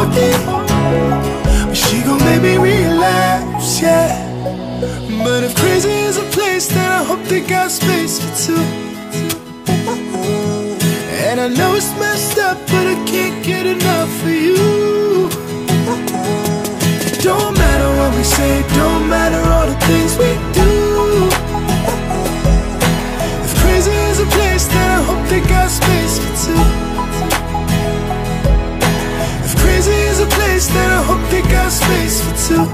OD But she gon' make me relapse, yeah. But if crazy is a place, then I hope they got space for two. And I know it's messed up, but I can't get enough of you. Don't matter what we say, don't matter all the things we two.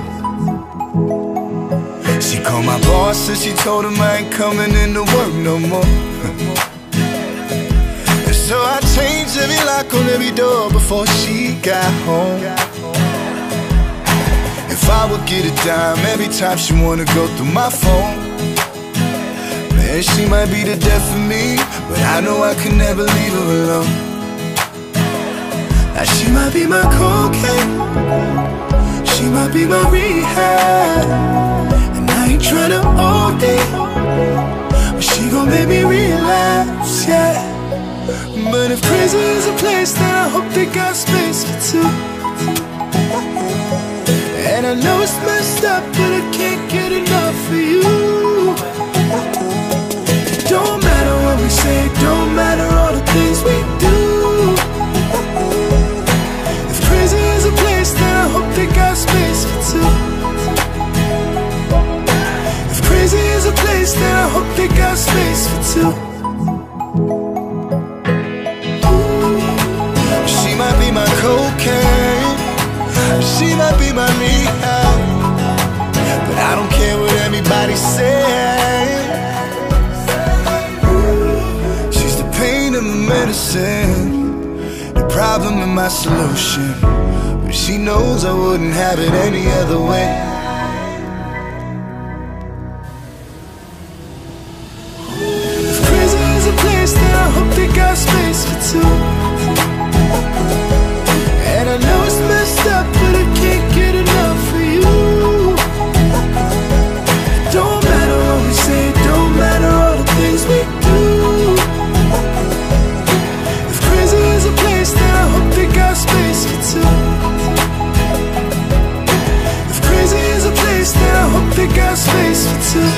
She called my boss and she told him I ain't coming into work no more. and so I changed every lock on every door before she got home. If I would get a dime every time she wanna go through my phone. Man, she might be the death of me, but I know I can never leave her alone. Now she might be my cocaine She might be my rehab. And I ain't tryna OD But she gon' make me relapse, yeah. But if prison is a place Then I hope they got space for two And I know it's messed up But I can't get enough of you She might be my cocaine, she might be my rehab, but I don't care what anybody says. She's the pain and the medicine, the problem and my solution. but She knows I wouldn't have it any other way to